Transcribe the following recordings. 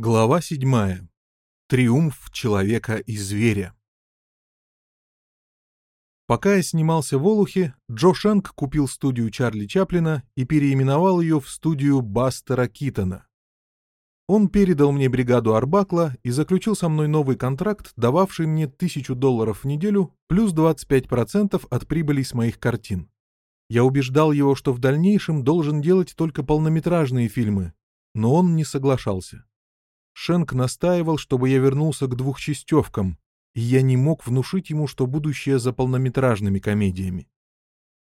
Глава 7. Триумф человека и зверя. Пока я снимался в Олухе, Джо Шанк купил студию Чарли Чаплина и переименовал ее в студию Бастера Китона. Он передал мне бригаду Арбакла и заключил со мной новый контракт, дававший мне 1000 долларов в неделю плюс 25% от прибыли с моих картин. Я убеждал его, что в дальнейшем должен делать только полнометражные фильмы, но он не соглашался. Шенк настаивал, чтобы я вернулся к двухчастевкам, и я не мог внушить ему, что будущее за полнометражными комедиями.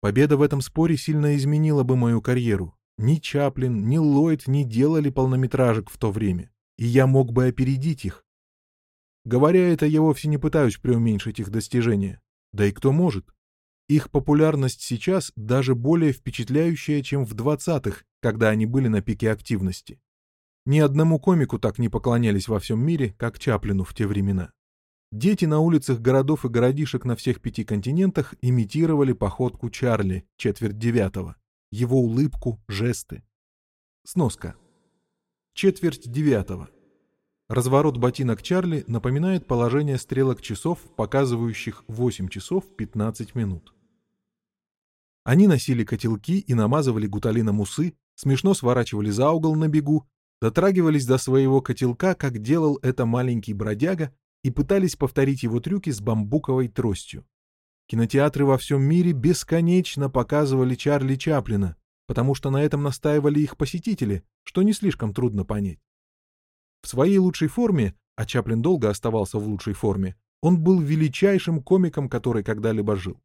Победа в этом споре сильно изменила бы мою карьеру. Ни Чаплин, ни Ллойд не делали полнометражек в то время, и я мог бы опередить их. Говоря это, я вовсе не пытаюсь преуменьшить их достижения. Да и кто может? Их популярность сейчас даже более впечатляющая, чем в 20-х, когда они были на пике активности. Ни одному комику так не поклонялись во всем мире, как Чаплину в те времена. Дети на улицах городов и городишек на всех пяти континентах имитировали походку Чарли, четверть девятого, его улыбку, жесты. Сноска. Четверть девятого. Разворот ботинок Чарли напоминает положение стрелок часов, показывающих 8 часов 15 минут. Они носили котелки и намазывали гуталином усы, смешно сворачивали за угол на бегу дотрагивались до своего котелка, как делал это маленький бродяга, и пытались повторить его трюки с бамбуковой тростью. Кинотеатры во всем мире бесконечно показывали Чарли Чаплина, потому что на этом настаивали их посетители, что не слишком трудно понять. В своей лучшей форме, а Чаплин долго оставался в лучшей форме, он был величайшим комиком, который когда-либо жил.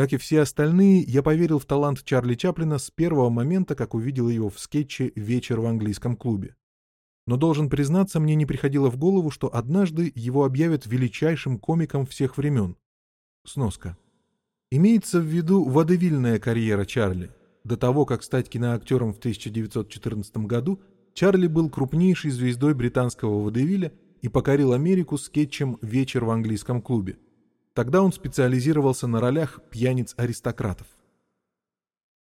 Как и все остальные, я поверил в талант Чарли Чаплина с первого момента, как увидел его в скетче «Вечер в английском клубе». Но должен признаться, мне не приходило в голову, что однажды его объявят величайшим комиком всех времен. Сноска. Имеется в виду водевильная карьера Чарли. До того, как стать киноактером в 1914 году, Чарли был крупнейшей звездой британского водевиля и покорил Америку скетчем «Вечер в английском клубе». Тогда он специализировался на ролях пьяниц-аристократов.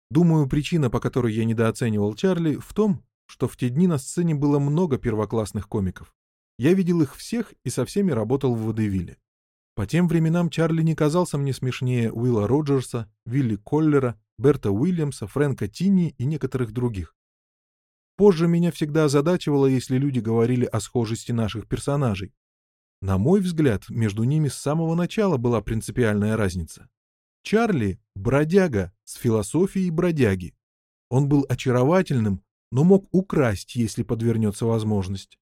Думаю, причина, по которой я недооценивал Чарли, в том, что в те дни на сцене было много первоклассных комиков. Я видел их всех и со всеми работал в водевиле. По тем временам Чарли не казался мне смешнее Уилла Роджерса, Вилли Коллера, Берта Уильямса, Фрэнка Тинни и некоторых других. Позже меня всегда озадачивало, если люди говорили о схожести наших персонажей. На мой взгляд, между ними с самого начала была принципиальная разница. Чарли — бродяга с философией бродяги. Он был очаровательным, но мог украсть, если подвернется возможность.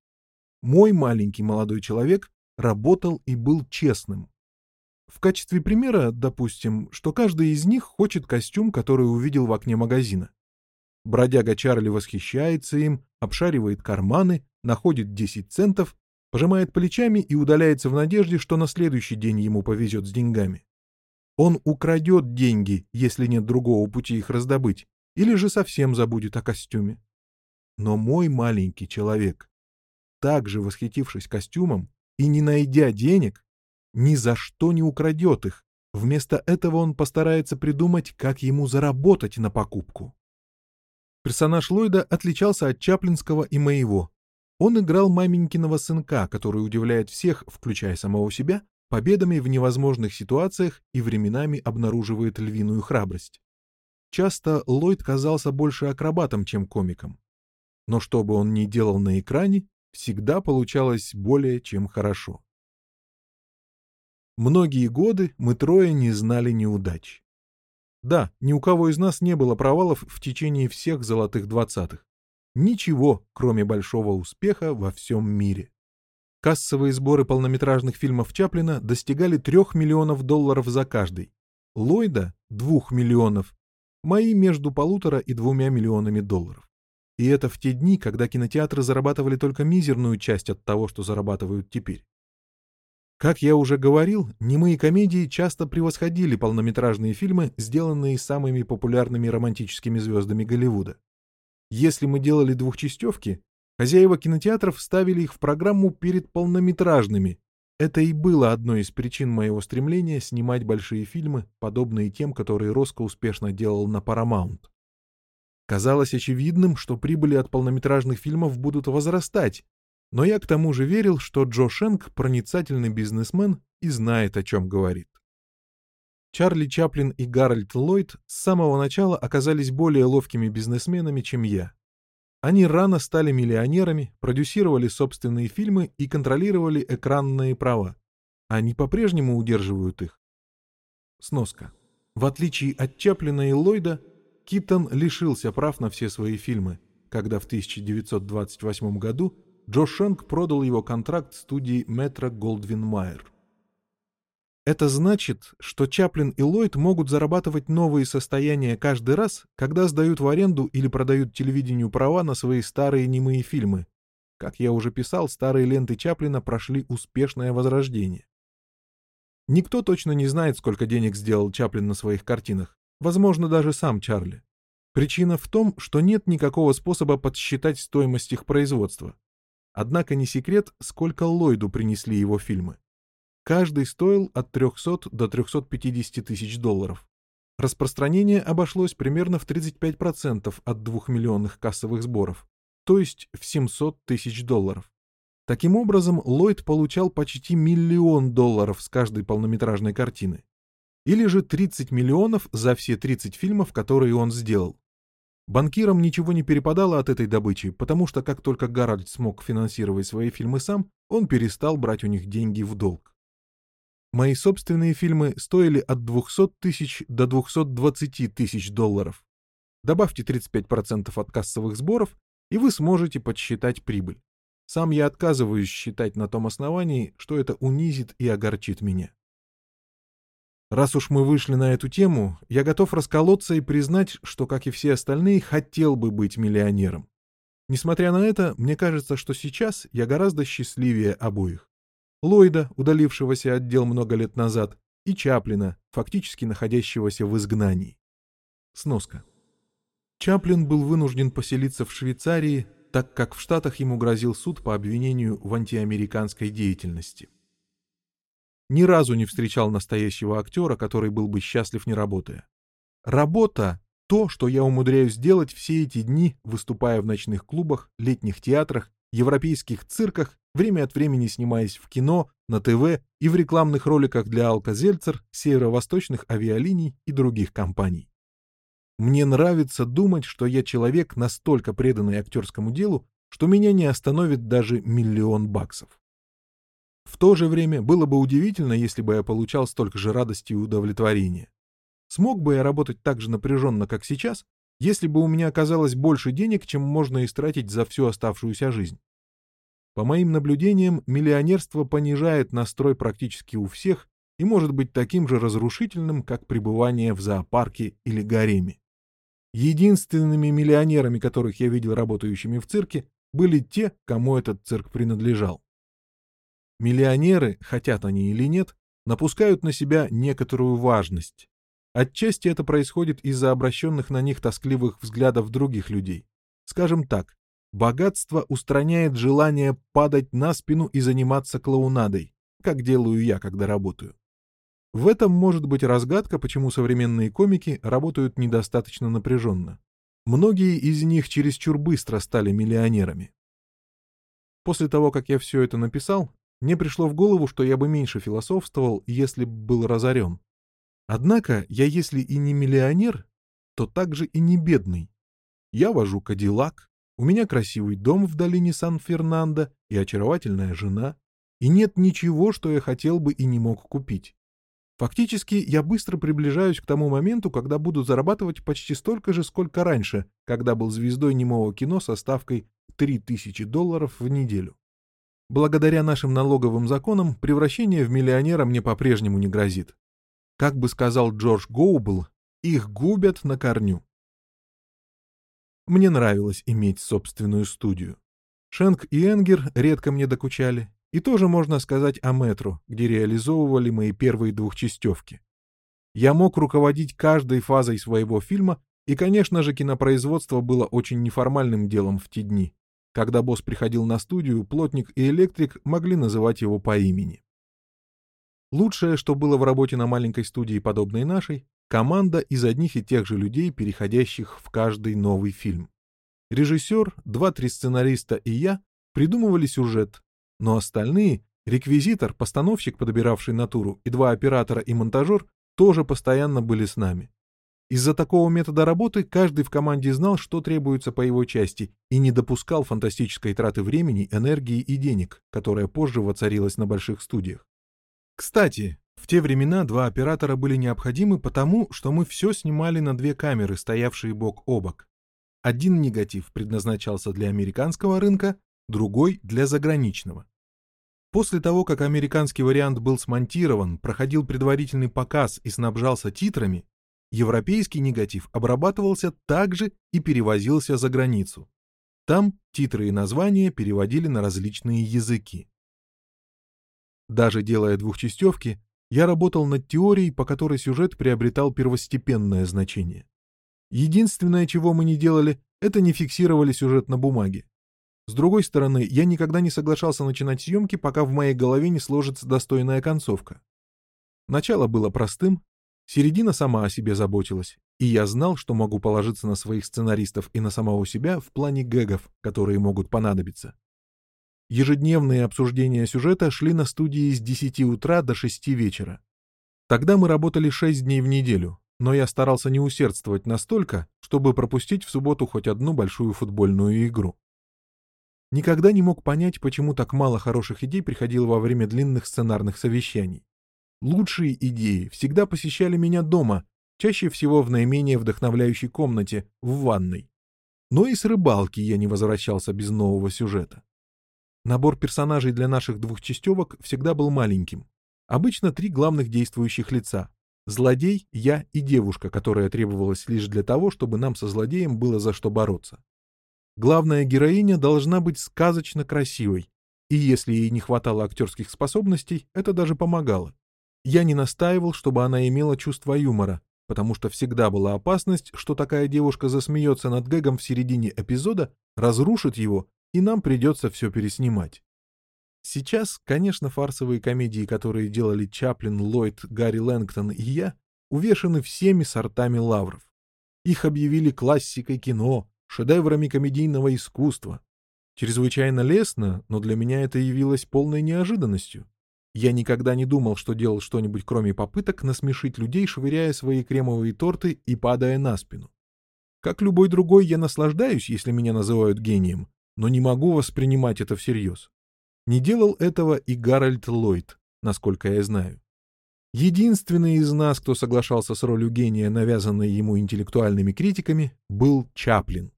Мой маленький молодой человек работал и был честным. В качестве примера, допустим, что каждый из них хочет костюм, который увидел в окне магазина. Бродяга Чарли восхищается им, обшаривает карманы, находит 10 центов пожимает плечами и удаляется в надежде, что на следующий день ему повезет с деньгами. Он украдет деньги, если нет другого пути их раздобыть, или же совсем забудет о костюме. Но мой маленький человек, также восхитившись костюмом и не найдя денег, ни за что не украдет их, вместо этого он постарается придумать, как ему заработать на покупку. Персонаж Ллойда отличался от Чаплинского и моего, он играл маменькиного сынка, который удивляет всех, включая самого себя, победами в невозможных ситуациях и временами обнаруживает львиную храбрость. Часто Ллойд казался больше акробатом, чем комиком. Но что бы он ни делал на экране, всегда получалось более чем хорошо. Многие годы мы трое не знали неудач. Да, ни у кого из нас не было провалов в течение всех золотых двадцатых. Ничего, кроме большого успеха во всем мире. Кассовые сборы полнометражных фильмов Чаплина достигали 3 миллионов долларов за каждый. Ллойда — 2 миллионов. Мои между полутора и двумя миллионами долларов. И это в те дни, когда кинотеатры зарабатывали только мизерную часть от того, что зарабатывают теперь. Как я уже говорил, немые комедии часто превосходили полнометражные фильмы, сделанные самыми популярными романтическими звездами Голливуда. Если мы делали двухчастевки, хозяева кинотеатров ставили их в программу перед полнометражными. Это и было одной из причин моего стремления снимать большие фильмы, подобные тем, которые Роско успешно делал на Paramount. Казалось очевидным, что прибыли от полнометражных фильмов будут возрастать, но я к тому же верил, что Джо Шенк проницательный бизнесмен и знает, о чем говорит. Чарли Чаплин и Гарольд Ллойд с самого начала оказались более ловкими бизнесменами, чем я. Они рано стали миллионерами, продюсировали собственные фильмы и контролировали экранные права. Они по-прежнему удерживают их. Сноска. В отличие от Чаплина и Ллойда, Киттон лишился прав на все свои фильмы, когда в 1928 году Джо Шенк продал его контракт студии Метро Голдвин Майер. Это значит, что Чаплин и Ллойд могут зарабатывать новые состояния каждый раз, когда сдают в аренду или продают телевидению права на свои старые немые фильмы. Как я уже писал, старые ленты Чаплина прошли успешное возрождение. Никто точно не знает, сколько денег сделал Чаплин на своих картинах, возможно, даже сам Чарли. Причина в том, что нет никакого способа подсчитать стоимость их производства. Однако не секрет, сколько Ллойду принесли его фильмы. Каждый стоил от 300 до 350 тысяч долларов. Распространение обошлось примерно в 35% от двухмиллионных кассовых сборов, то есть в 700 тысяч долларов. Таким образом, Ллойд получал почти миллион долларов с каждой полнометражной картины. Или же 30 миллионов за все 30 фильмов, которые он сделал. Банкирам ничего не перепадало от этой добычи, потому что как только Гарольд смог финансировать свои фильмы сам, он перестал брать у них деньги в долг. Мои собственные фильмы стоили от 200 тысяч до 220 тысяч долларов. Добавьте 35% от кассовых сборов, и вы сможете подсчитать прибыль. Сам я отказываюсь считать на том основании, что это унизит и огорчит меня. Раз уж мы вышли на эту тему, я готов расколоться и признать, что, как и все остальные, хотел бы быть миллионером. Несмотря на это, мне кажется, что сейчас я гораздо счастливее обоих. Ллойда, удалившегося от дел много лет назад, и Чаплина, фактически находящегося в изгнании. Сноска. Чаплин был вынужден поселиться в Швейцарии, так как в Штатах ему грозил суд по обвинению в антиамериканской деятельности. Ни разу не встречал настоящего актера, который был бы счастлив не работая. Работа — то, что я умудряюсь делать все эти дни, выступая в ночных клубах, летних театрах европейских цирках, время от времени снимаясь в кино, на ТВ и в рекламных роликах для Алкозельцер, северо-восточных авиалиний и других компаний. Мне нравится думать, что я человек, настолько преданный актерскому делу, что меня не остановит даже миллион баксов. В то же время было бы удивительно, если бы я получал столько же радости и удовлетворения. Смог бы я работать так же напряженно, как сейчас, если бы у меня оказалось больше денег, чем можно истратить за всю оставшуюся жизнь. По моим наблюдениям, миллионерство понижает настрой практически у всех и может быть таким же разрушительным, как пребывание в зоопарке или гареме. Единственными миллионерами, которых я видел работающими в цирке, были те, кому этот цирк принадлежал. Миллионеры, хотят они или нет, напускают на себя некоторую важность, Отчасти это происходит из-за обращенных на них тоскливых взглядов других людей. Скажем так, богатство устраняет желание падать на спину и заниматься клоунадой, как делаю я, когда работаю. В этом может быть разгадка, почему современные комики работают недостаточно напряженно. Многие из них чересчур быстро стали миллионерами. После того, как я все это написал, мне пришло в голову, что я бы меньше философствовал, если бы был разорен. Однако я если и не миллионер, то также и не бедный. Я вожу Кадиллак, у меня красивый дом в долине Сан-Фернандо и очаровательная жена, и нет ничего, что я хотел бы и не мог купить. Фактически, я быстро приближаюсь к тому моменту, когда буду зарабатывать почти столько же, сколько раньше, когда был звездой немого кино со ставкой 3000 долларов в неделю. Благодаря нашим налоговым законам превращение в миллионера мне по-прежнему не грозит. Как бы сказал Джордж Гоубл, их губят на корню. Мне нравилось иметь собственную студию. Шенк и Энгер редко мне докучали, и тоже можно сказать о Метро, где реализовывали мои первые двухчастевки. Я мог руководить каждой фазой своего фильма, и, конечно же, кинопроизводство было очень неформальным делом в те дни. Когда босс приходил на студию, плотник и электрик могли называть его по имени. Лучшее, что было в работе на маленькой студии, подобной нашей, команда из одних и тех же людей, переходящих в каждый новый фильм. Режиссер, два-три сценариста и я придумывали сюжет, но остальные — реквизитор, постановщик, подбиравший натуру, и два оператора и монтажер — тоже постоянно были с нами. Из-за такого метода работы каждый в команде знал, что требуется по его части, и не допускал фантастической траты времени, энергии и денег, которая позже воцарилась на больших студиях. Кстати, в те времена два оператора были необходимы потому, что мы все снимали на две камеры, стоявшие бок о бок. Один негатив предназначался для американского рынка, другой — для заграничного. После того, как американский вариант был смонтирован, проходил предварительный показ и снабжался титрами, европейский негатив обрабатывался также и перевозился за границу. Там титры и названия переводили на различные языки. Даже делая двухчастевки, я работал над теорией, по которой сюжет приобретал первостепенное значение. Единственное, чего мы не делали, это не фиксировали сюжет на бумаге. С другой стороны, я никогда не соглашался начинать съемки, пока в моей голове не сложится достойная концовка. Начало было простым, середина сама о себе заботилась, и я знал, что могу положиться на своих сценаристов и на самого себя в плане гэгов, которые могут понадобиться. Ежедневные обсуждения сюжета шли на студии с 10 утра до 6 вечера. Тогда мы работали 6 дней в неделю, но я старался не усердствовать настолько, чтобы пропустить в субботу хоть одну большую футбольную игру. Никогда не мог понять, почему так мало хороших идей приходило во время длинных сценарных совещаний. Лучшие идеи всегда посещали меня дома, чаще всего в наименее вдохновляющей комнате, в ванной. Но и с рыбалки я не возвращался без нового сюжета. Набор персонажей для наших двухчастевок всегда был маленьким. Обычно три главных действующих лица. Злодей, я и девушка, которая требовалась лишь для того, чтобы нам со злодеем было за что бороться. Главная героиня должна быть сказочно красивой, и если ей не хватало актерских способностей, это даже помогало. Я не настаивал, чтобы она имела чувство юмора, потому что всегда была опасность, что такая девушка засмеется над гэгом в середине эпизода, разрушит его и нам придется все переснимать. Сейчас, конечно, фарсовые комедии, которые делали Чаплин, Ллойд, Гарри Лэнгтон и я, увешаны всеми сортами лавров. Их объявили классикой кино, шедеврами комедийного искусства. Чрезвычайно лестно, но для меня это явилось полной неожиданностью. Я никогда не думал, что делал что-нибудь кроме попыток насмешить людей, швыряя свои кремовые торты и падая на спину. Как любой другой, я наслаждаюсь, если меня называют гением, но не могу воспринимать это всерьез. Не делал этого и Гарольд Ллойд, насколько я знаю. Единственный из нас, кто соглашался с ролью гения, навязанной ему интеллектуальными критиками, был Чаплин.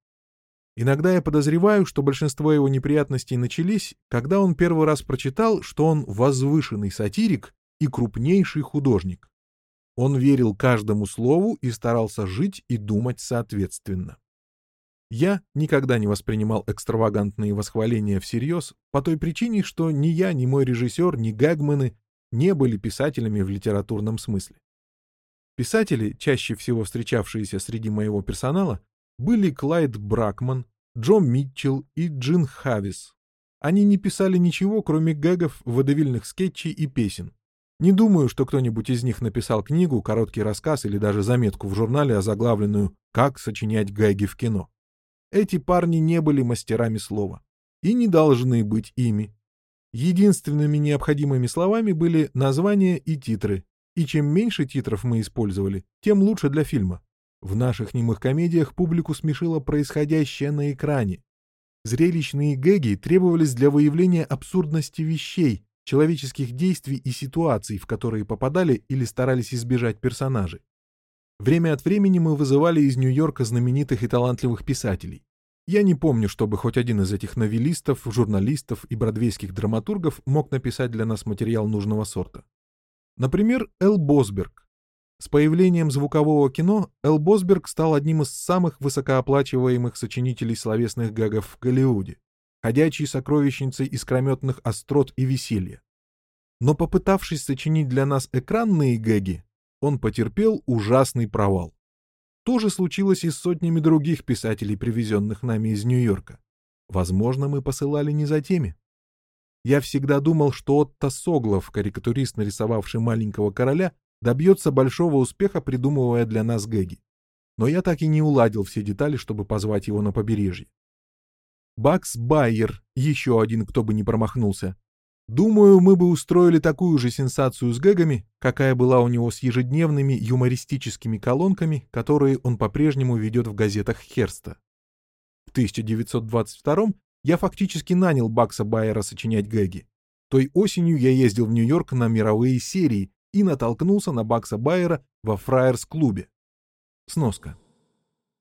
Иногда я подозреваю, что большинство его неприятностей начались, когда он первый раз прочитал, что он возвышенный сатирик и крупнейший художник. Он верил каждому слову и старался жить и думать соответственно. Я никогда не воспринимал экстравагантные восхваления всерьез по той причине, что ни я, ни мой режиссер, ни Гагмены не были писателями в литературном смысле. Писатели, чаще всего встречавшиеся среди моего персонала, были Клайд Бракман, Джо Митчелл и Джин Хавис. Они не писали ничего, кроме гэгов, водовильных скетчей и песен. Не думаю, что кто-нибудь из них написал книгу, короткий рассказ или даже заметку в журнале, озаглавленную «Как сочинять гэги в кино». Эти парни не были мастерами слова. И не должны быть ими. Единственными необходимыми словами были названия и титры. И чем меньше титров мы использовали, тем лучше для фильма. В наших немых комедиях публику смешило происходящее на экране. Зрелищные гэги требовались для выявления абсурдности вещей, человеческих действий и ситуаций, в которые попадали или старались избежать персонажи. Время от времени мы вызывали из Нью-Йорка знаменитых и талантливых писателей. Я не помню, чтобы хоть один из этих новеллистов, журналистов и бродвейских драматургов мог написать для нас материал нужного сорта. Например, Эл Босберг. С появлением звукового кино Эл Босберг стал одним из самых высокооплачиваемых сочинителей словесных гагов в Голливуде, ходячей сокровищницей искрометных острот и веселья. Но попытавшись сочинить для нас экранные гэги, он потерпел ужасный провал. То же случилось и с сотнями других писателей, привезенных нами из Нью-Йорка. Возможно, мы посылали не за теми. Я всегда думал, что Отто Соглов, карикатурист, нарисовавший маленького короля, добьется большого успеха, придумывая для нас гэги. Но я так и не уладил все детали, чтобы позвать его на побережье. Бакс Байер, еще один, кто бы не промахнулся. Думаю, мы бы устроили такую же сенсацию с гэгами, какая была у него с ежедневными юмористическими колонками, которые он по-прежнему ведет в газетах Херста. В 1922 я фактически нанял Бакса Байера сочинять гэги. Той осенью я ездил в Нью-Йорк на мировые серии и натолкнулся на Бакса Байера во Фраерс-клубе. Сноска.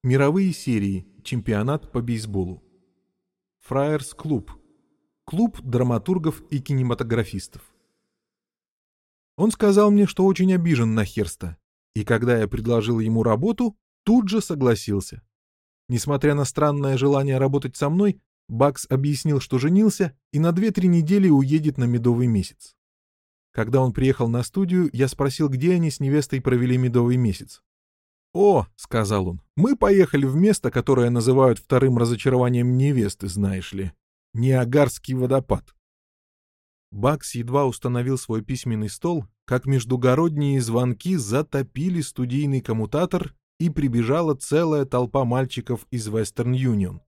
Мировые серии. Чемпионат по бейсболу. Фраерс-клуб. Клуб драматургов и кинематографистов. Он сказал мне, что очень обижен на Херста, и когда я предложил ему работу, тут же согласился. Несмотря на странное желание работать со мной, Бакс объяснил, что женился и на 2-3 недели уедет на медовый месяц. Когда он приехал на студию, я спросил, где они с невестой провели медовый месяц. «О», — сказал он, — «мы поехали в место, которое называют вторым разочарованием невесты, знаешь ли. Ниагарский водопад». Бакс едва установил свой письменный стол, как междугородние звонки затопили студийный коммутатор, и прибежала целая толпа мальчиков из Western Union.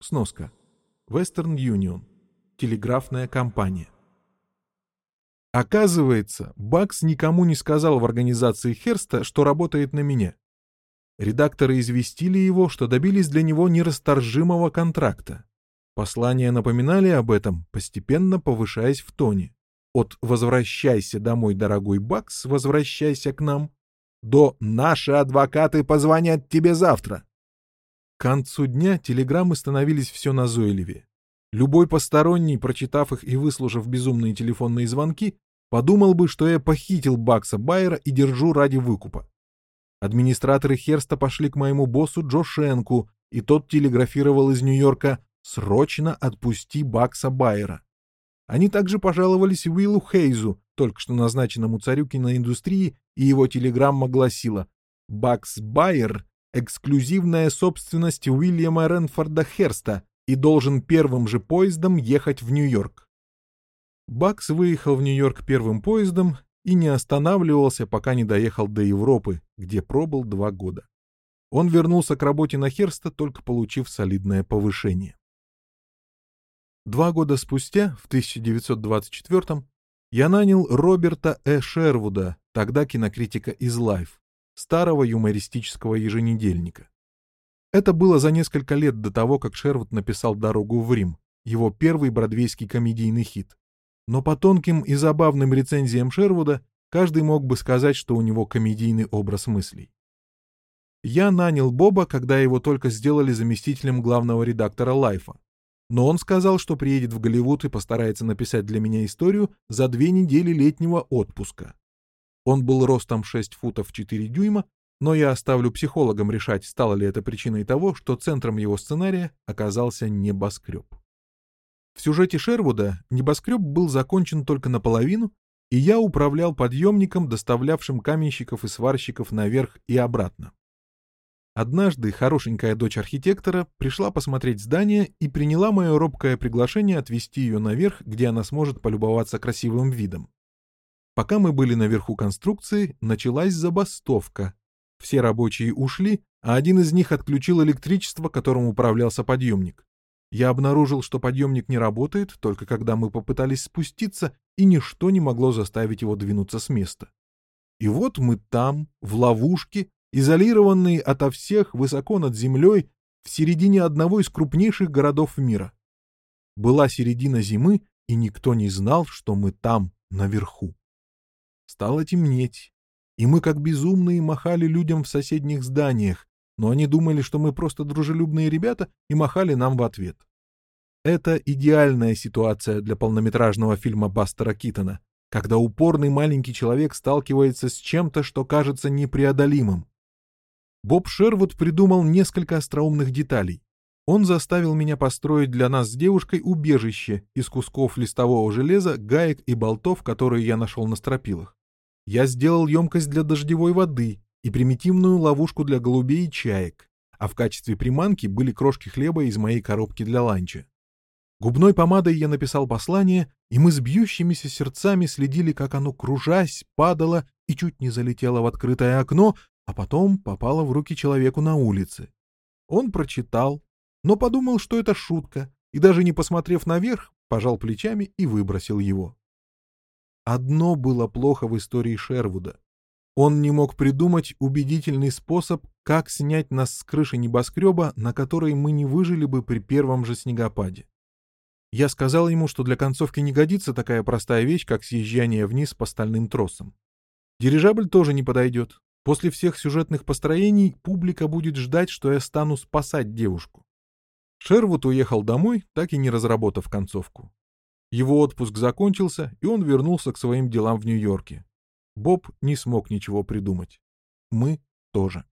Сноска. Western Union. Телеграфная компания. Оказывается, Бакс никому не сказал в организации Херста, что работает на меня. Редакторы известили его, что добились для него нерасторжимого контракта. Послания напоминали об этом, постепенно повышаясь в тоне. От «Возвращайся домой, дорогой Бакс, возвращайся к нам» до «Наши адвокаты позвонят тебе завтра». К концу дня телеграммы становились все назойливее. Любой посторонний, прочитав их и выслушав безумные телефонные звонки, подумал бы, что я похитил Бакса Байера и держу ради выкупа. Администраторы Херста пошли к моему боссу Джо Шенку, и тот телеграфировал из Нью-Йорка «Срочно отпусти Бакса Байера». Они также пожаловались Уиллу Хейзу, только что назначенному царю киноиндустрии, и его телеграмма гласила «Бакс Байер — эксклюзивная собственность Уильяма Ренфорда Херста и должен первым же поездом ехать в Нью-Йорк». Бакс выехал в Нью-Йорк первым поездом и не останавливался, пока не доехал до Европы, где пробыл два года. Он вернулся к работе на Херста, только получив солидное повышение. Два года спустя, в 1924 я нанял Роберта Э. Шервуда, тогда кинокритика из Life, старого юмористического еженедельника. Это было за несколько лет до того, как Шервуд написал «Дорогу в Рим», его первый бродвейский комедийный хит. Но по тонким и забавным рецензиям Шервуда каждый мог бы сказать, что у него комедийный образ мыслей. Я нанял Боба, когда его только сделали заместителем главного редактора Лайфа. Но он сказал, что приедет в Голливуд и постарается написать для меня историю за две недели летнего отпуска. Он был ростом 6 футов 4 дюйма, но я оставлю психологам решать, стало ли это причиной того, что центром его сценария оказался небоскреб. В сюжете Шервуда небоскреб был закончен только наполовину, и я управлял подъемником, доставлявшим каменщиков и сварщиков наверх и обратно. Однажды хорошенькая дочь архитектора пришла посмотреть здание и приняла мое робкое приглашение отвезти ее наверх, где она сможет полюбоваться красивым видом. Пока мы были наверху конструкции, началась забастовка. Все рабочие ушли, а один из них отключил электричество, которым управлялся подъемник. Я обнаружил, что подъемник не работает, только когда мы попытались спуститься, и ничто не могло заставить его двинуться с места. И вот мы там, в ловушке, изолированные ото всех высоко над землей, в середине одного из крупнейших городов мира. Была середина зимы, и никто не знал, что мы там, наверху. Стало темнеть, и мы как безумные махали людям в соседних зданиях, но они думали, что мы просто дружелюбные ребята и махали нам в ответ. Это идеальная ситуация для полнометражного фильма Бастера Китона, когда упорный маленький человек сталкивается с чем-то, что кажется непреодолимым. Боб Шервуд придумал несколько остроумных деталей. Он заставил меня построить для нас с девушкой убежище из кусков листового железа, гаек и болтов, которые я нашел на стропилах. Я сделал емкость для дождевой воды, и примитивную ловушку для голубей и чаек, а в качестве приманки были крошки хлеба из моей коробки для ланча. Губной помадой я написал послание, и мы с бьющимися сердцами следили, как оно, кружась, падало и чуть не залетело в открытое окно, а потом попало в руки человеку на улице. Он прочитал, но подумал, что это шутка, и даже не посмотрев наверх, пожал плечами и выбросил его. Одно было плохо в истории Шервуда. Он не мог придумать убедительный способ, как снять нас с крыши небоскреба, на которой мы не выжили бы при первом же снегопаде. Я сказал ему, что для концовки не годится такая простая вещь, как съезжание вниз по стальным тросам. Дирижабль тоже не подойдет. После всех сюжетных построений публика будет ждать, что я стану спасать девушку. Шервуд уехал домой, так и не разработав концовку. Его отпуск закончился, и он вернулся к своим делам в Нью-Йорке. Боб не смог ничего придумать. Мы тоже.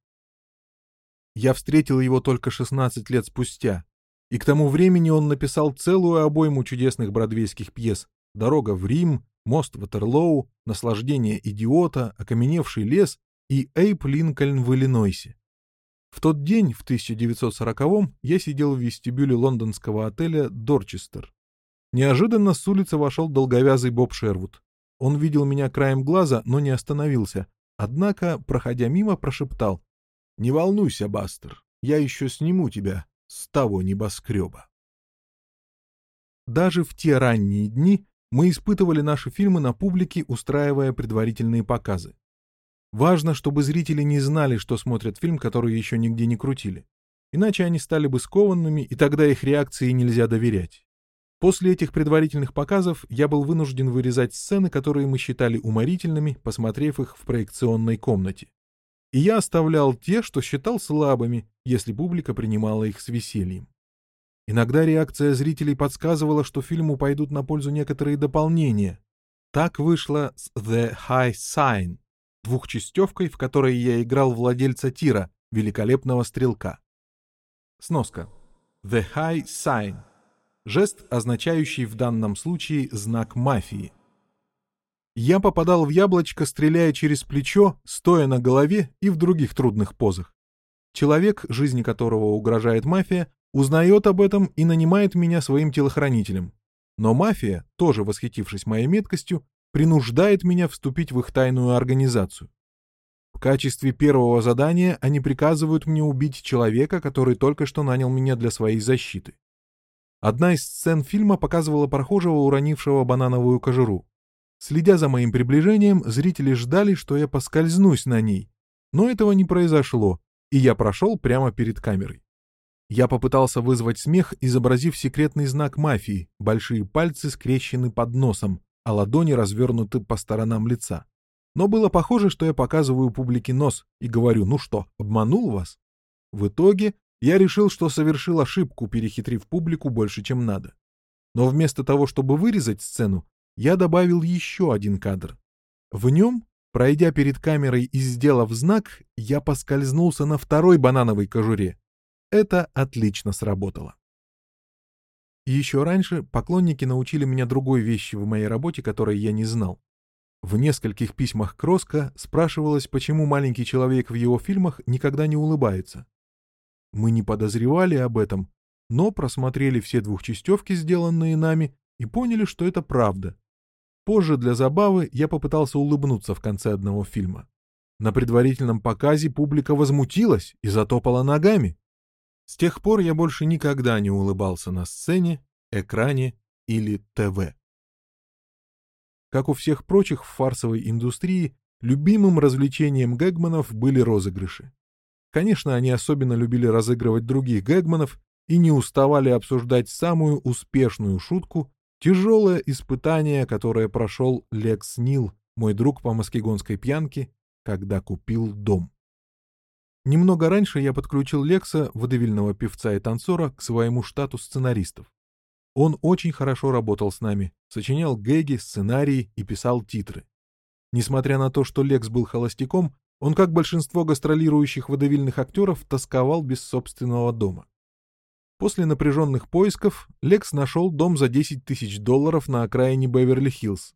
Я встретил его только 16 лет спустя, и к тому времени он написал целую обойму чудесных бродвейских пьес «Дорога в Рим», «Мост Ватерлоу», «Наслаждение идиота», «Окаменевший лес» и «Эйп Линкольн в Иллинойсе». В тот день, в 1940-м, я сидел в вестибюле лондонского отеля «Дорчестер». Неожиданно с улицы вошел долговязый Боб Шервуд. Он видел меня краем глаза, но не остановился. Однако, проходя мимо, прошептал. «Не волнуйся, Бастер, я еще сниму тебя с того небоскреба». Даже в те ранние дни мы испытывали наши фильмы на публике, устраивая предварительные показы. Важно, чтобы зрители не знали, что смотрят фильм, который еще нигде не крутили. Иначе они стали бы скованными, и тогда их реакции нельзя доверять. После этих предварительных показов я был вынужден вырезать сцены, которые мы считали уморительными, посмотрев их в проекционной комнате. И я оставлял те, что считал слабыми, если публика принимала их с весельем. Иногда реакция зрителей подсказывала, что фильму пойдут на пользу некоторые дополнения. Так вышло с The High Sign, двухчастевкой, в которой я играл владельца тира, великолепного стрелка. Сноска. The High Sign. Жест, означающий в данном случае знак мафии. Я попадал в яблочко, стреляя через плечо, стоя на голове и в других трудных позах. Человек, жизни которого угрожает мафия, узнает об этом и нанимает меня своим телохранителем. Но мафия, тоже восхитившись моей меткостью, принуждает меня вступить в их тайную организацию. В качестве первого задания они приказывают мне убить человека, который только что нанял меня для своей защиты. Одна из сцен фильма показывала прохожего, уронившего банановую кожуру. Следя за моим приближением, зрители ждали, что я поскользнусь на ней. Но этого не произошло, и я прошел прямо перед камерой. Я попытался вызвать смех, изобразив секретный знак мафии, большие пальцы скрещены под носом, а ладони развернуты по сторонам лица. Но было похоже, что я показываю публике нос и говорю, ну что, обманул вас? В итоге я решил, что совершил ошибку, перехитрив публику больше, чем надо. Но вместо того, чтобы вырезать сцену, я добавил еще один кадр. В нем, пройдя перед камерой и сделав знак, я поскользнулся на второй банановой кожуре. Это отлично сработало. Еще раньше поклонники научили меня другой вещи в моей работе, которой я не знал. В нескольких письмах Кроска спрашивалось, почему маленький человек в его фильмах никогда не улыбается. Мы не подозревали об этом, но просмотрели все двухчастевки, сделанные нами, и поняли, что это правда. Позже для забавы я попытался улыбнуться в конце одного фильма. На предварительном показе публика возмутилась и затопала ногами. С тех пор я больше никогда не улыбался на сцене, экране или ТВ. Как у всех прочих в фарсовой индустрии, любимым развлечением Гэгманов были розыгрыши. Конечно, они особенно любили разыгрывать других Гэгманов и не уставали обсуждать самую успешную шутку, тяжелое испытание, которое прошел Лекс Нил, мой друг по маскигонской пьянке, когда купил дом. Немного раньше я подключил Лекса, водевильного певца и танцора, к своему штату сценаристов. Он очень хорошо работал с нами, сочинял гэги, сценарии и писал титры. Несмотря на то, что Лекс был холостяком, он, как большинство гастролирующих водевильных актеров, тосковал без собственного дома. После напряженных поисков Лекс нашел дом за 10 тысяч долларов на окраине Беверли-Хиллз.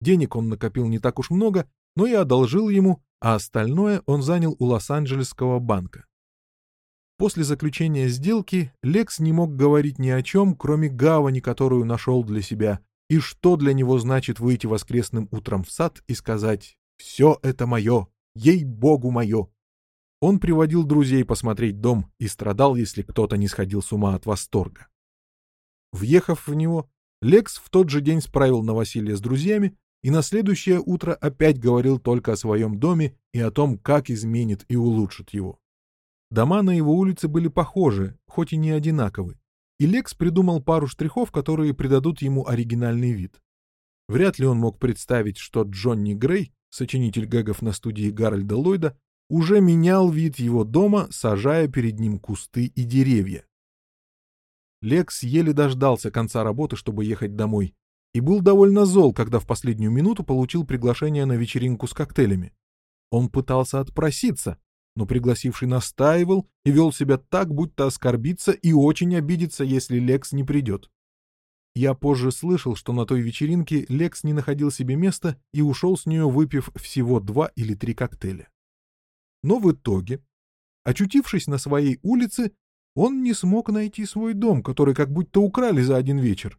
Денег он накопил не так уж много, но я одолжил ему, а остальное он занял у Лос-Анджелесского банка. После заключения сделки Лекс не мог говорить ни о чем, кроме гавани, которую нашел для себя, и что для него значит выйти воскресным утром в сад и сказать «Все это мое, ей-богу мое». Он приводил друзей посмотреть дом и страдал, если кто-то не сходил с ума от восторга. Въехав в него, Лекс в тот же день справил новоселье с друзьями и на следующее утро опять говорил только о своем доме и о том, как изменит и улучшит его. Дома на его улице были похожи, хоть и не одинаковы, и Лекс придумал пару штрихов, которые придадут ему оригинальный вид. Вряд ли он мог представить, что Джонни Грей, сочинитель гэгов на студии Гарольда Ллойда, уже менял вид его дома, сажая перед ним кусты и деревья. Лекс еле дождался конца работы, чтобы ехать домой, и был довольно зол, когда в последнюю минуту получил приглашение на вечеринку с коктейлями. Он пытался отпроситься, но пригласивший настаивал и вел себя так, будто оскорбится и очень обидится, если Лекс не придет. Я позже слышал, что на той вечеринке Лекс не находил себе места и ушел с нее, выпив всего два или три коктейля. Но в итоге, очутившись на своей улице, он не смог найти свой дом, который как будто украли за один вечер.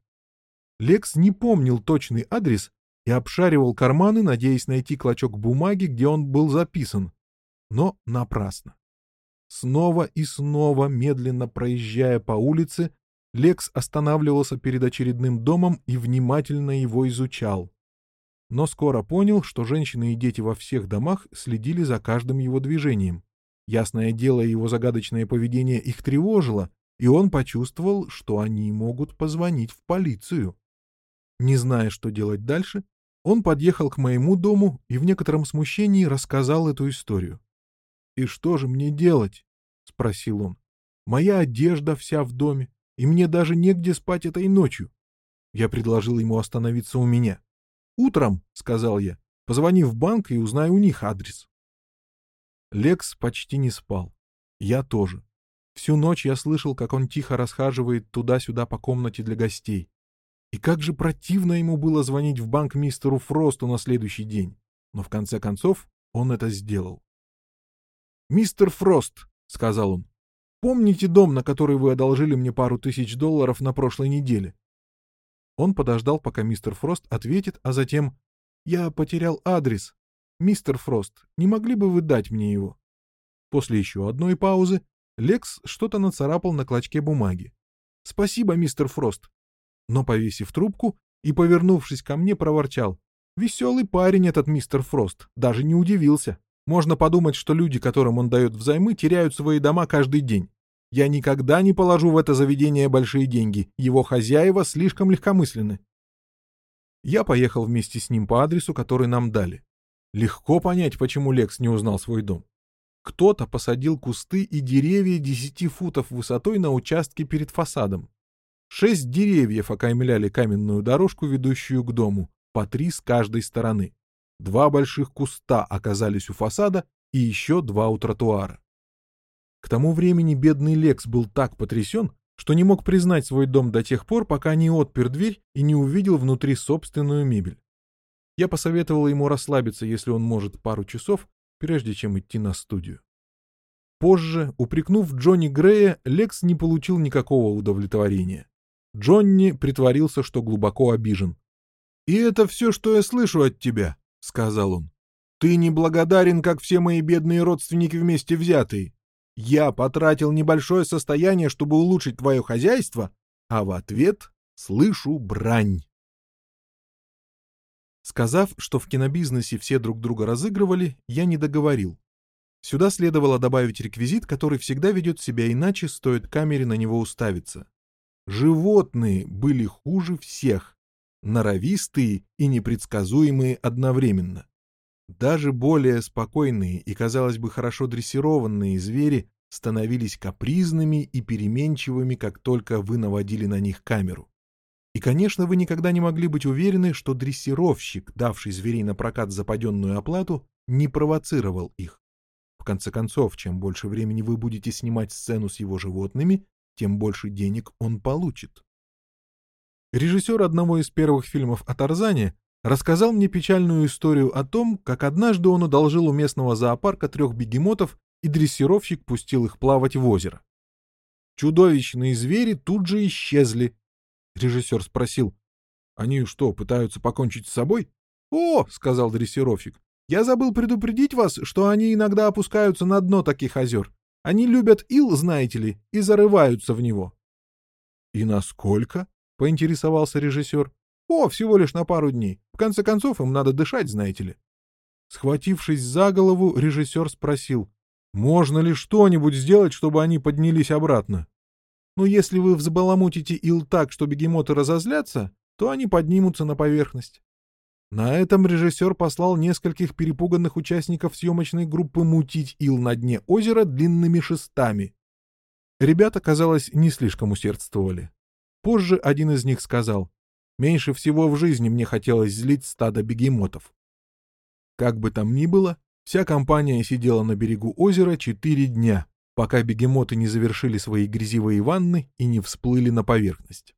Лекс не помнил точный адрес и обшаривал карманы, надеясь найти клочок бумаги, где он был записан. Но напрасно. Снова и снова, медленно проезжая по улице, Лекс останавливался перед очередным домом и внимательно его изучал. Но скоро понял, что женщины и дети во всех домах следили за каждым его движением. Ясное дело, его загадочное поведение их тревожило, и он почувствовал, что они могут позвонить в полицию. Не зная, что делать дальше, он подъехал к моему дому и в некотором смущении рассказал эту историю. «И что же мне делать?» — спросил он. «Моя одежда вся в доме, и мне даже негде спать этой ночью». Я предложил ему остановиться у меня. «Утром», — сказал я, — «позвони в банк и узнай у них адрес». Лекс почти не спал. Я тоже. Всю ночь я слышал, как он тихо расхаживает туда-сюда по комнате для гостей. И как же противно ему было звонить в банк мистеру Фросту на следующий день. Но в конце концов он это сделал. «Мистер Фрост», — сказал он, — «помните дом, на который вы одолжили мне пару тысяч долларов на прошлой неделе?» Он подождал, пока мистер Фрост ответит, а затем «Я потерял адрес. «Мистер Фрост, не могли бы вы дать мне его?» После еще одной паузы Лекс что-то нацарапал на клочке бумаги. «Спасибо, мистер Фрост!» Но, повесив трубку и повернувшись ко мне, проворчал. «Веселый парень этот мистер Фрост, даже не удивился. Можно подумать, что люди, которым он дает взаймы, теряют свои дома каждый день. Я никогда не положу в это заведение большие деньги, его хозяева слишком легкомысленны». Я поехал вместе с ним по адресу, который нам дали. Легко понять, почему Лекс не узнал свой дом. Кто-то посадил кусты и деревья десяти футов высотой на участке перед фасадом. Шесть деревьев окаймляли каменную дорожку, ведущую к дому, по три с каждой стороны. Два больших куста оказались у фасада и еще два у тротуара. К тому времени бедный Лекс был так потрясен, что не мог признать свой дом до тех пор, пока не отпер дверь и не увидел внутри собственную мебель. Я посоветовал ему расслабиться, если он может, пару часов, прежде чем идти на студию. Позже, упрекнув Джонни Грея, Лекс не получил никакого удовлетворения. Джонни притворился, что глубоко обижен. «И это все, что я слышу от тебя», — сказал он. «Ты неблагодарен, как все мои бедные родственники вместе взятые. Я потратил небольшое состояние, чтобы улучшить твое хозяйство, а в ответ слышу брань». Сказав, что в кинобизнесе все друг друга разыгрывали, я не договорил. Сюда следовало добавить реквизит, который всегда ведет себя иначе, стоит камере на него уставиться. Животные были хуже всех, норовистые и непредсказуемые одновременно. Даже более спокойные и, казалось бы, хорошо дрессированные звери становились капризными и переменчивыми, как только вы наводили на них камеру. И, конечно, вы никогда не могли быть уверены, что дрессировщик, давший зверей на прокат за паденную оплату, не провоцировал их. В конце концов, чем больше времени вы будете снимать сцену с его животными, тем больше денег он получит. Режиссер одного из первых фильмов о Тарзане рассказал мне печальную историю о том, как однажды он одолжил у местного зоопарка трех бегемотов, и дрессировщик пустил их плавать в озеро. Чудовищные звери тут же исчезли, Режиссер спросил, «Они что, пытаются покончить с собой?» «О!» — сказал дрессировщик. Я забыл предупредить вас, что они иногда опускаются на дно таких озер. Они любят ил, знаете ли, и зарываются в него. — И насколько? — поинтересовался режиссер. — О, всего лишь на пару дней. В конце концов, им надо дышать, знаете ли. Схватившись за голову, режиссер спросил, можно ли что-нибудь сделать, чтобы они поднялись обратно? Ну, если вы взбаламутите ил так, что бегемоты разозлятся, то они поднимутся на поверхность. На этом режиссер послал нескольких перепуганных участников съемочной группы мутить ил на дне озера длинными шестами. Ребята, казалось, не слишком усердствовали. Позже один из них сказал, «Меньше всего в жизни мне хотелось злить стадо бегемотов». Как бы там ни было, вся компания сидела на берегу озера четыре дня, пока бегемоты не завершили свои грязевые ванны и не всплыли на поверхность.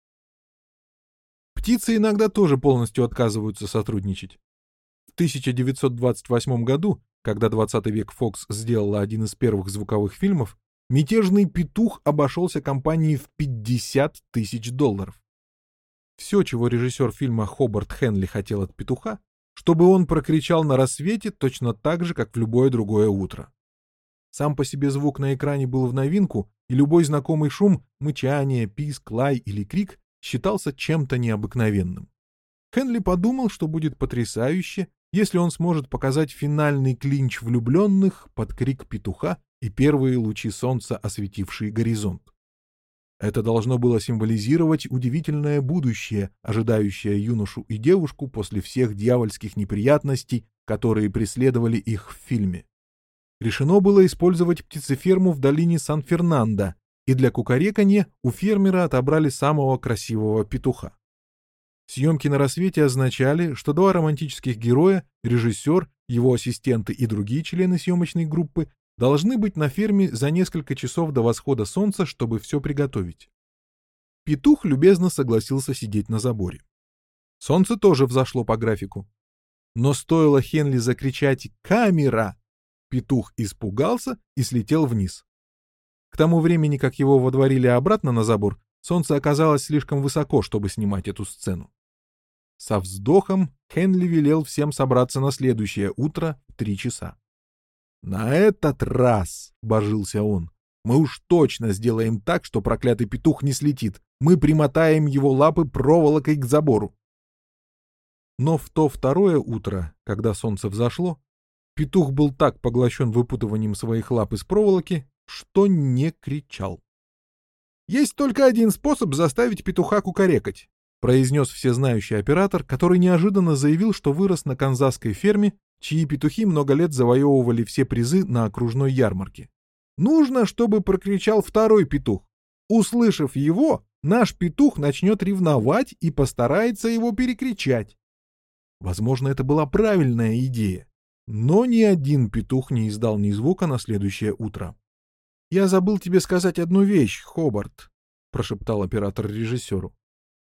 Птицы иногда тоже полностью отказываются сотрудничать. В 1928 году, когда 20 век Фокс сделала один из первых звуковых фильмов, мятежный петух обошелся компании в 50 тысяч долларов. Все, чего режиссер фильма Хобарт Хенли хотел от петуха, чтобы он прокричал на рассвете точно так же, как в любое другое утро. Сам по себе звук на экране был в новинку, и любой знакомый шум, мычание, писк, лай или крик считался чем-то необыкновенным. Хенли подумал, что будет потрясающе, если он сможет показать финальный клинч влюбленных под крик петуха и первые лучи солнца, осветившие горизонт. Это должно было символизировать удивительное будущее, ожидающее юношу и девушку после всех дьявольских неприятностей, которые преследовали их в фильме. Решено было использовать птицеферму в долине Сан-Фернандо, и для кукареканья у фермера отобрали самого красивого петуха. Съемки на рассвете означали, что два романтических героя, режиссер, его ассистенты и другие члены съемочной группы должны быть на ферме за несколько часов до восхода солнца, чтобы все приготовить. Петух любезно согласился сидеть на заборе. Солнце тоже взошло по графику. Но стоило Хенли закричать «Камера!», петух испугался и слетел вниз. К тому времени, как его водворили обратно на забор, солнце оказалось слишком высоко, чтобы снимать эту сцену. Со вздохом Хенли велел всем собраться на следующее утро в три часа. «На этот раз», — божился он, — «мы уж точно сделаем так, что проклятый петух не слетит. Мы примотаем его лапы проволокой к забору». Но в то второе утро, когда солнце взошло, петух был так поглощен выпутыванием своих лап из проволоки, что не кричал. «Есть только один способ заставить петуха кукарекать», произнес всезнающий оператор, который неожиданно заявил, что вырос на канзасской ферме, чьи петухи много лет завоевывали все призы на окружной ярмарке. «Нужно, чтобы прокричал второй петух. Услышав его, наш петух начнет ревновать и постарается его перекричать». Возможно, это была правильная идея, но ни один петух не издал ни звука на следующее утро. «Я забыл тебе сказать одну вещь, Хобарт», — прошептал оператор режиссеру.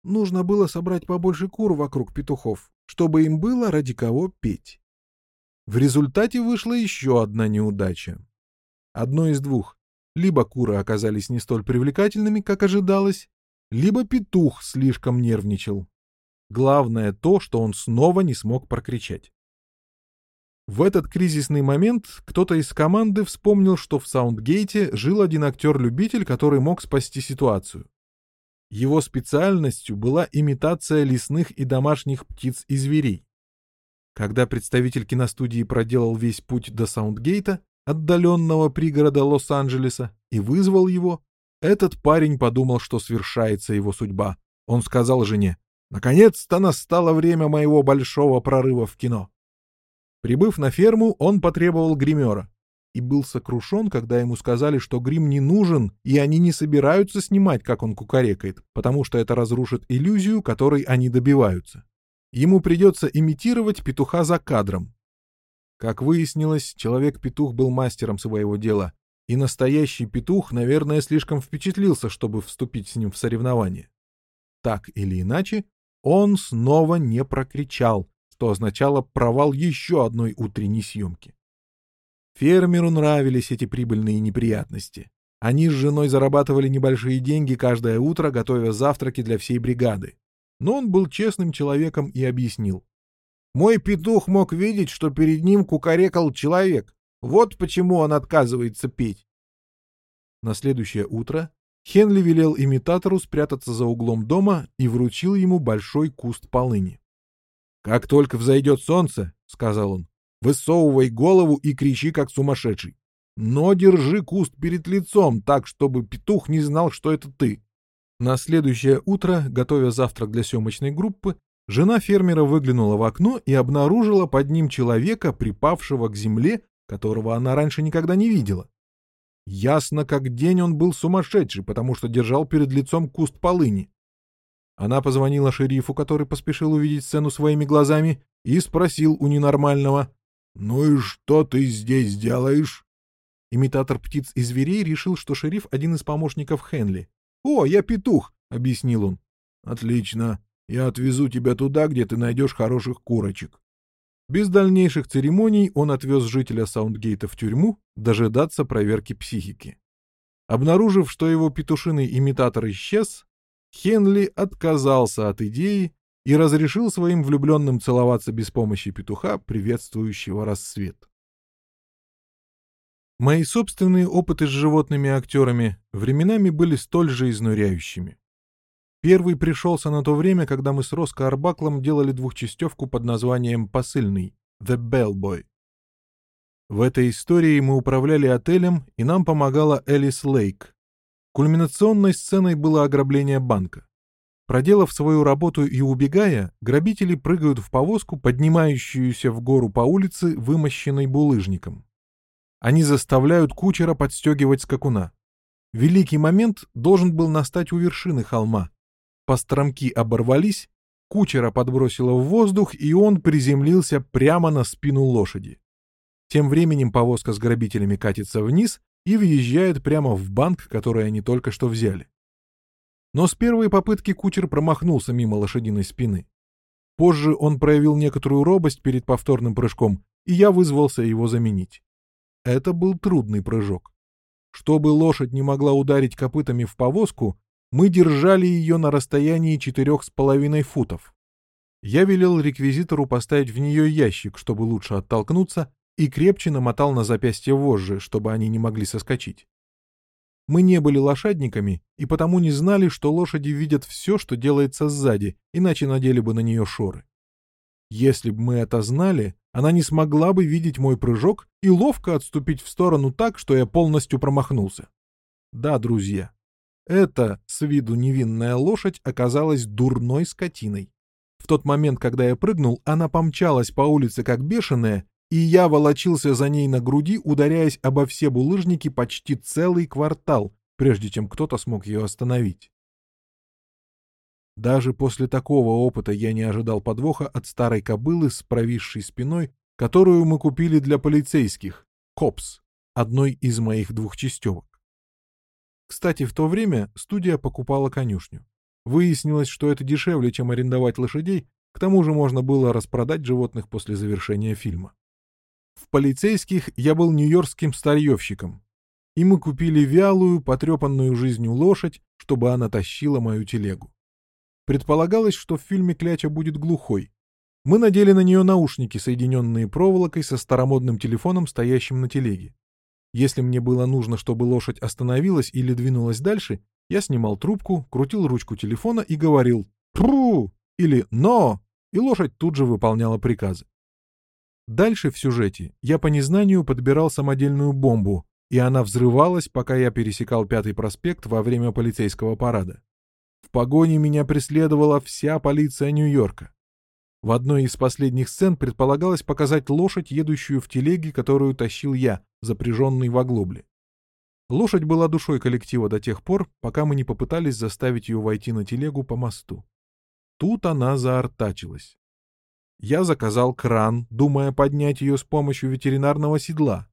«Нужно было собрать побольше кур вокруг петухов, чтобы им было ради кого петь». В результате вышла еще одна неудача. Одно из двух. Либо куры оказались не столь привлекательными, как ожидалось, либо петух слишком нервничал. Главное то, что он снова не смог прокричать. В этот кризисный момент кто-то из команды вспомнил, что в Саундгейте жил один актер-любитель, который мог спасти ситуацию. Его специальностью была имитация лесных и домашних птиц и зверей. Когда представитель киностудии проделал весь путь до Саундгейта, отдаленного пригорода Лос-Анджелеса, и вызвал его, этот парень подумал, что свершается его судьба. Он сказал жене, «Наконец-то настало время моего большого прорыва в кино». Прибыв на ферму, он потребовал гримера и был сокрушен, когда ему сказали, что грим не нужен, и они не собираются снимать, как он кукарекает, потому что это разрушит иллюзию, которой они добиваются. Ему придется имитировать петуха за кадром. Как выяснилось, человек-петух был мастером своего дела, и настоящий петух, наверное, слишком впечатлился, чтобы вступить с ним в соревнование. Так или иначе, он снова не прокричал, что означало провал еще одной утренней съемки. Фермеру нравились эти прибыльные неприятности. Они с женой зарабатывали небольшие деньги каждое утро, готовя завтраки для всей бригады. Но он был честным человеком и объяснил. Мой петух мог видеть, что перед ним кукарекал человек. Вот почему он отказывается петь. На следующее утро Хенли велел имитатору спрятаться за углом дома и вручил ему большой куст полыни. «Как только взойдет солнце, — сказал он, — высовывай голову и кричи, как сумасшедший. Но держи куст перед лицом так, чтобы петух не знал, что это ты». На следующее утро, готовя завтрак для съемочной группы, жена фермера выглянула в окно и обнаружила под ним человека, припавшего к земле, которого она раньше никогда не видела. Ясно как день он был сумасшедший, потому что держал перед лицом куст полыни. Она позвонила шерифу, который поспешил увидеть сцену своими глазами, и спросил у ненормального, «Ну и что ты здесь делаешь?» Имитатор птиц и зверей решил, что шериф один из помощников Хенли. «О, я петух!» — объяснил он. «Отлично. Я отвезу тебя туда, где ты найдешь хороших курочек». Без дальнейших церемоний он отвез жителя Саундгейта в тюрьму дожидаться проверки психики. Обнаружив, что его петушиный имитатор исчез, Хенли отказался от идеи и разрешил своим влюбленным целоваться без помощи петуха, приветствующего рассвет. Мои собственные опыты с животными актерами временами были столь же изнуряющими. Первый пришелся на то время, когда мы с Роско Арбаклом делали двухчастевку под названием «Посыльный» — «The Bellboy». В этой истории мы управляли отелем, и нам помогала Элис Лейк. Кульминационной сценой было ограбление банка. Проделав свою работу и убегая, грабители прыгают в повозку, поднимающуюся в гору по улице, вымощенной булыжником. Они заставляют кучера подстегивать скакуна. Великий момент должен был настать у вершины холма, Постромки оборвались, кучера подбросило в воздух, и он приземлился прямо на спину лошади. Тем временем повозка с грабителями катится вниз и въезжает прямо в банк, который они только что взяли. Но с первой попытки кучер промахнулся мимо лошадиной спины. Позже он проявил некоторую робость перед повторным прыжком, и я вызвался его заменить. Это был трудный прыжок. Чтобы лошадь не могла ударить копытами в повозку, мы держали ее на расстоянии четырех с половиной футов. Я велел реквизитору поставить в нее ящик, чтобы лучше оттолкнуться, и крепче намотал на запястье вожжи, чтобы они не могли соскочить. Мы не были лошадниками и потому не знали, что лошади видят все, что делается сзади, иначе надели бы на нее шоры. Если бы мы это знали, она не смогла бы видеть мой прыжок и ловко отступить в сторону так, что я полностью промахнулся. Да, друзья, эта, с виду невинная лошадь, оказалась дурной скотиной. В тот момент, когда я прыгнул, она помчалась по улице как бешеная, и я волочился за ней на груди, ударяясь обо все булыжники почти целый квартал, прежде чем кто-то смог ее остановить. Даже после такого опыта я не ожидал подвоха от старой кобылы с провисшей спиной, которую мы купили для полицейских, КОПС, одной из моих двухчастевок. Кстати, в то время студия покупала конюшню. Выяснилось, что это дешевле, чем арендовать лошадей, к тому же можно было распродать животных после завершения фильма. В полицейских я был нью-йоркским старьевщиком, и мы купили вялую, потрепанную жизнью лошадь, чтобы она тащила мою телегу. Предполагалось, что в фильме Кляча будет глухой. Мы надели на нее наушники, соединенные проволокой со старомодным телефоном, стоящим на телеге. Если мне было нужно, чтобы лошадь остановилась или двинулась дальше, я снимал трубку, крутил ручку телефона и говорил «Пру!» или «Но!» и лошадь тут же выполняла приказы. Дальше в сюжете я по незнанию подбирал самодельную бомбу, и она взрывалась, пока я пересекал Пятый проспект во время полицейского парада. В погоне меня преследовала вся полиция Нью-Йорка. В одной из последних сцен предполагалось показать лошадь, едущую в телеге, которую тащил я, запряженный в оглобле. Лошадь была душой коллектива до тех пор, пока мы не попытались заставить ее войти на телегу по мосту. Тут она заортачилась. Я заказал кран, думая поднять ее с помощью ветеринарного седла.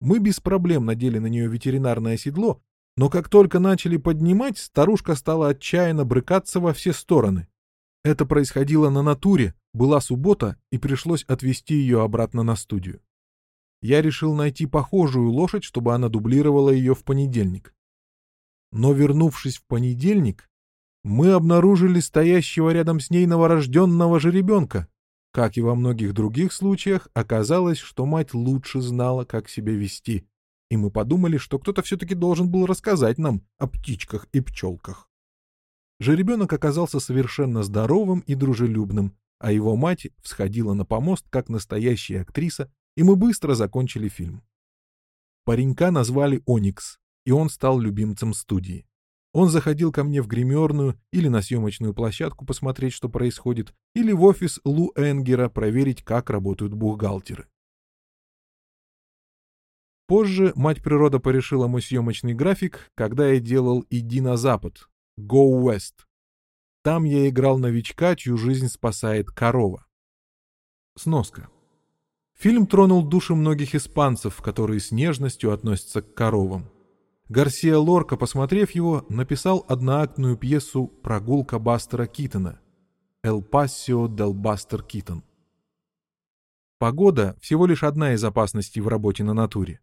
Мы без проблем надели на нее ветеринарное седло, но как только начали поднимать, старушка стала отчаянно брыкаться во все стороны. Это происходило на натуре, была суббота, и пришлось отвезти ее обратно на студию. Я решил найти похожую лошадь, чтобы она дублировала ее в понедельник. Но вернувшись в понедельник, мы обнаружили стоящего рядом с ней новорожденного жеребенка, Как и во многих других случаях, оказалось, что мать лучше знала, как себя вести, и мы подумали, что кто-то все-таки должен был рассказать нам о птичках и пчелках. Жеребенок оказался совершенно здоровым и дружелюбным, а его мать всходила на помост как настоящая актриса, и мы быстро закончили фильм. Паренька назвали Оникс, и он стал любимцем студии. Он заходил ко мне в гримерную или на съемочную площадку посмотреть, что происходит, или в офис Лу Энгера проверить, как работают бухгалтеры. Позже мать природа порешила мой съемочный график, когда я делал «Иди на запад» «Go West». Там я играл новичка, чью жизнь спасает корова. Сноска. Фильм тронул души многих испанцев, которые с нежностью относятся к коровам. Гарсия Лорка, посмотрев его, написал одноактную пьесу «Прогулка Бастера Китона» «El Paseo del Buster Keaton». Погода – всего лишь одна из опасностей в работе на натуре.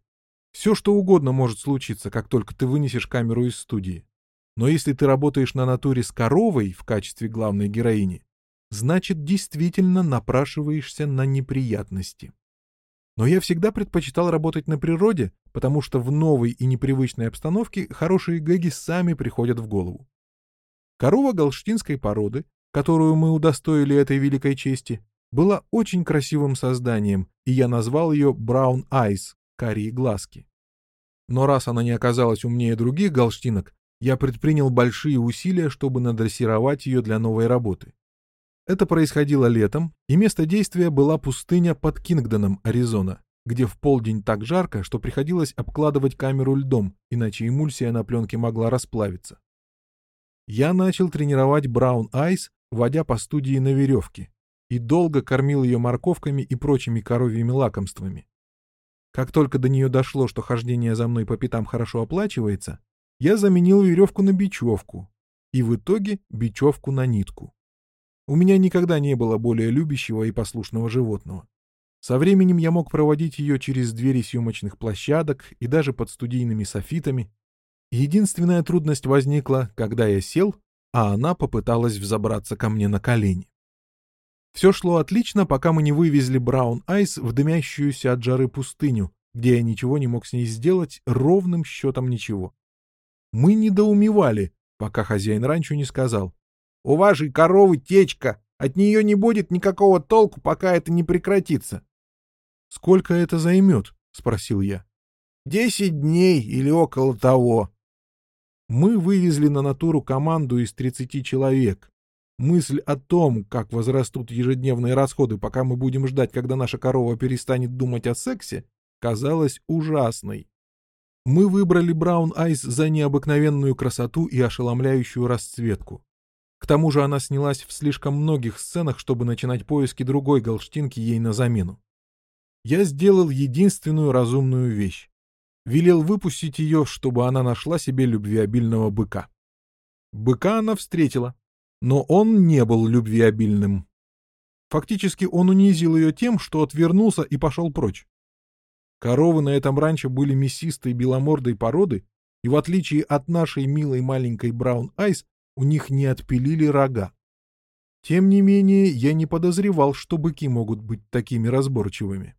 Все, что угодно может случиться, как только ты вынесешь камеру из студии. Но если ты работаешь на натуре с коровой в качестве главной героини, значит, действительно напрашиваешься на неприятности. Но я всегда предпочитал работать на природе, потому что в новой и непривычной обстановке хорошие гэги сами приходят в голову. Корова галштинской породы, которую мы удостоили этой великой чести, была очень красивым созданием, и я назвал ее Brown Eyes — карие глазки. Но раз она не оказалась умнее других галштинок, я предпринял большие усилия, чтобы надрессировать ее для новой работы. Это происходило летом, и место действия была пустыня под Кингдоном, Аризона, где в полдень так жарко, что приходилось обкладывать камеру льдом, иначе эмульсия на пленке могла расплавиться. Я начал тренировать Браун Айс, водя по студии на веревке, и долго кормил ее морковками и прочими коровьими лакомствами. Как только до нее дошло, что хождение за мной по пятам хорошо оплачивается, я заменил веревку на бечевку, и в итоге бечевку на нитку. У меня никогда не было более любящего и послушного животного. Со временем я мог проводить ее через двери съемочных площадок и даже под студийными софитами. Единственная трудность возникла, когда я сел, а она попыталась взобраться ко мне на колени. Все шло отлично, пока мы не вывезли Браун Айс в дымящуюся от жары пустыню, где я ничего не мог с ней сделать, ровным счетом ничего. Мы недоумевали, пока хозяин ранчо не сказал. У вашей коровы течка. От нее не будет никакого толку, пока это не прекратится. — Сколько это займет? — спросил я. — Десять дней или около того. Мы вывезли на натуру команду из тридцати человек. Мысль о том, как возрастут ежедневные расходы, пока мы будем ждать, когда наша корова перестанет думать о сексе, казалась ужасной. Мы выбрали Браун Айс за необыкновенную красоту и ошеломляющую расцветку. К тому же она снялась в слишком многих сценах, чтобы начинать поиски другой галштинки ей на замену. Я сделал единственную разумную вещь. Велел выпустить ее, чтобы она нашла себе любвеобильного быка. Быка она встретила, но он не был любвеобильным. Фактически он унизил ее тем, что отвернулся и пошел прочь. Коровы на этом ранчо были мясистой беломордой породы, и в отличие от нашей милой маленькой Браун Айс, у них не отпилили рога. Тем не менее, я не подозревал, что быки могут быть такими разборчивыми.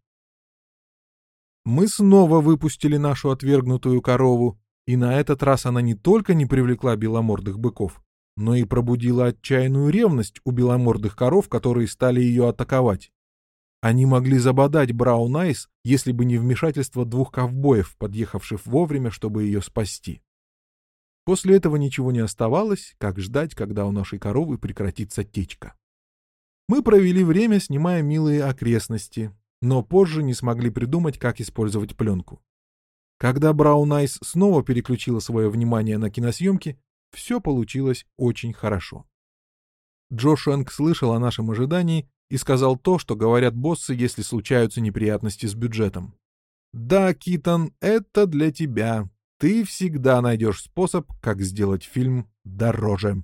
Мы снова выпустили нашу отвергнутую корову, и на этот раз она не только не привлекла беломордых быков, но и пробудила отчаянную ревность у беломордых коров, которые стали ее атаковать. Они могли забодать Браун Айс, если бы не вмешательство двух ковбоев, подъехавших вовремя, чтобы ее спасти. После этого ничего не оставалось, как ждать, когда у нашей коровы прекратится течка. Мы провели время, снимая милые окрестности, но позже не смогли придумать, как использовать пленку. Когда Браун Айс снова переключила свое внимание на киносъемки, все получилось очень хорошо. Джо Шенк слышал о нашем ожидании и сказал то, что говорят боссы, если случаются неприятности с бюджетом. «Да, Китон, это для тебя ты всегда найдешь способ, как сделать фильм дороже.